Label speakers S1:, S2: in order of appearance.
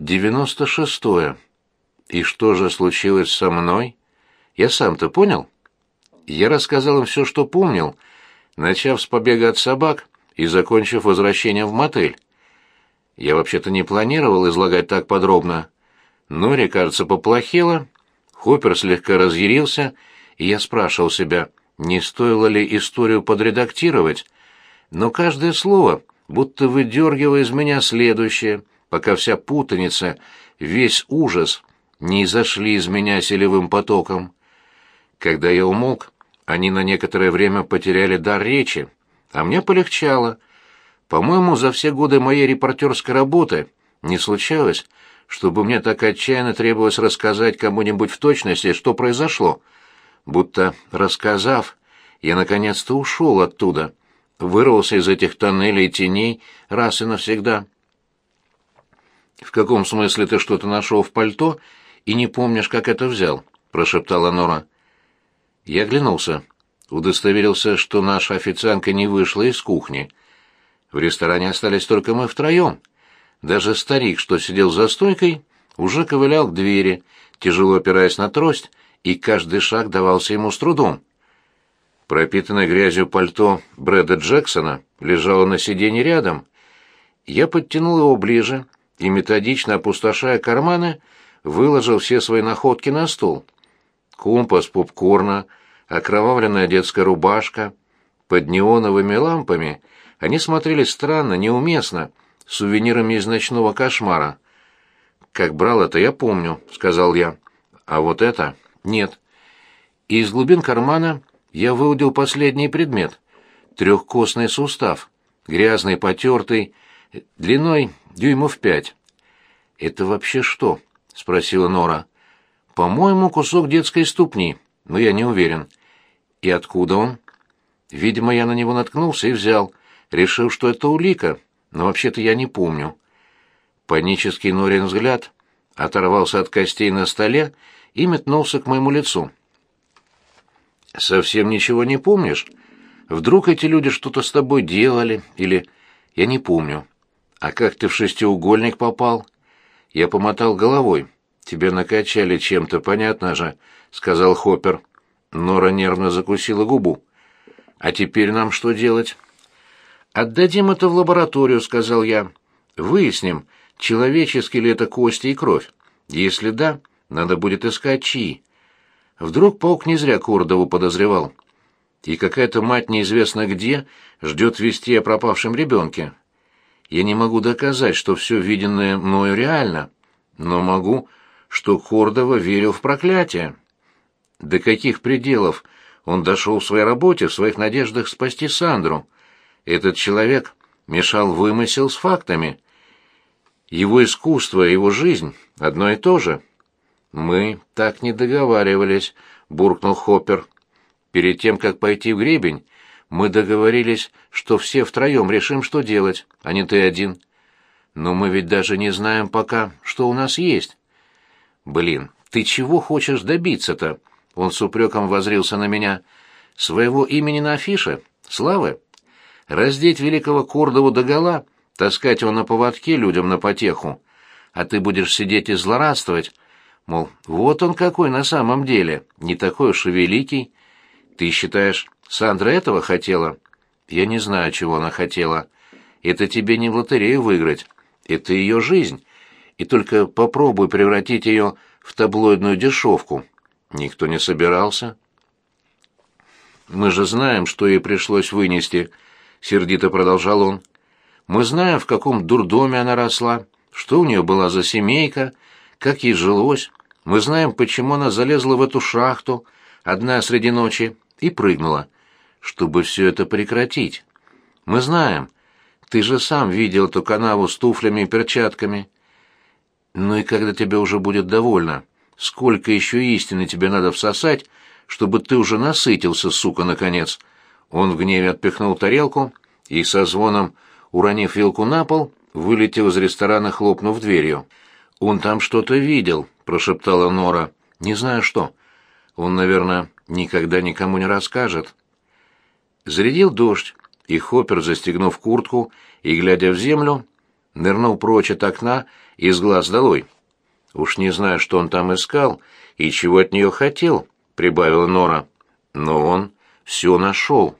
S1: Девяносто шестое. И что же случилось со мной? Я сам-то понял? Я рассказал им все, что помнил, начав с побега от собак и закончив возвращением в мотель. Я вообще-то не планировал излагать так подробно. Нори, кажется, поплохело, Хоппер слегка разъярился, и я спрашивал себя, не стоило ли историю подредактировать, но каждое слово будто выдергивая из меня следующее, пока вся путаница, весь ужас не изошли из меня селевым потоком. Когда я умолк, они на некоторое время потеряли дар речи, а мне полегчало. По-моему, за все годы моей репортерской работы не случалось, чтобы мне так отчаянно требовалось рассказать кому-нибудь в точности, что произошло. Будто, рассказав, я наконец-то ушел оттуда, вырвался из этих тоннелей теней раз и навсегда. «В каком смысле ты что-то нашел в пальто и не помнишь, как это взял?» — прошептала Нора. Я оглянулся, удостоверился, что наша официантка не вышла из кухни. В ресторане остались только мы втроем. Даже старик, что сидел за стойкой, уже ковылял к двери, тяжело опираясь на трость, и каждый шаг давался ему с трудом. Пропитанное грязью пальто Брэда Джексона лежало на сиденье рядом. Я подтянул его ближе и, методично опустошая карманы, выложил все свои находки на стол. Компас попкорна, окровавленная детская рубашка. Под неоновыми лампами они смотрелись странно, неуместно, сувенирами из ночного кошмара. «Как брал это, я помню», — сказал я. «А вот это...» «Нет». из глубин кармана я выудил последний предмет — трехкостный сустав, грязный, потертый, длиной дюймов пять. «Это вообще что?» — спросила Нора. «По-моему, кусок детской ступни, но я не уверен». «И откуда он?» «Видимо, я на него наткнулся и взял, решил, что это улика, но вообще-то я не помню». Панический Норин взгляд оторвался от костей на столе и метнулся к моему лицу. «Совсем ничего не помнишь? Вдруг эти люди что-то с тобой делали, или... Я не помню. А как ты в шестиугольник попал?» Я помотал головой. «Тебя накачали чем-то, понятно же», — сказал Хоппер. Нора нервно закусила губу. «А теперь нам что делать?» «Отдадим это в лабораторию», — сказал я. «Выясним, человеческие ли это кости и кровь. Если да, надо будет искать чьи. Вдруг паук не зря Курдову подозревал. И какая-то мать неизвестно где ждет вести о пропавшем ребенке. Я не могу доказать, что все виденное мною реально, но могу, что Кордова верил в проклятие. До каких пределов он дошел в своей работе, в своих надеждах спасти Сандру? Этот человек мешал вымысел с фактами. Его искусство, его жизнь — одно и то же. «Мы так не договаривались», — буркнул Хоппер. «Перед тем, как пойти в гребень, мы договорились, что все втроем решим, что делать, а не ты один. Но мы ведь даже не знаем пока, что у нас есть». «Блин, ты чего хочешь добиться-то?» Он с упреком возрился на меня. «Своего имени на афише? Славы? Раздеть великого Кордову догола, таскать его на поводке людям на потеху, а ты будешь сидеть и злорадствовать, Мол, вот он какой на самом деле, не такой уж и великий. Ты считаешь, Сандра этого хотела? Я не знаю, чего она хотела. Это тебе не в лотерею выиграть. Это ее жизнь. И только попробуй превратить ее в таблоидную дешевку. Никто не собирался. Мы же знаем, что ей пришлось вынести, — сердито продолжал он. Мы знаем, в каком дурдоме она росла, что у нее была за семейка, как ей жилось. Мы знаем, почему она залезла в эту шахту одна среди ночи и прыгнула, чтобы все это прекратить. Мы знаем. Ты же сам видел эту канаву с туфлями и перчатками. Ну и когда тебе уже будет довольно, сколько еще истины тебе надо всосать, чтобы ты уже насытился, сука, наконец. Он в гневе отпихнул тарелку и со звоном, уронив вилку на пол, вылетел из ресторана, хлопнув дверью. Он там что-то видел, прошептала Нора. «Не знаю что. Он, наверное, никогда никому не расскажет». Зарядил дождь, и Хоппер, застегнув куртку и глядя в землю, нырнул прочь от окна из глаз долой. Уж не знаю, что он там искал и чего от нее хотел, прибавила Нора. Но он все нашел.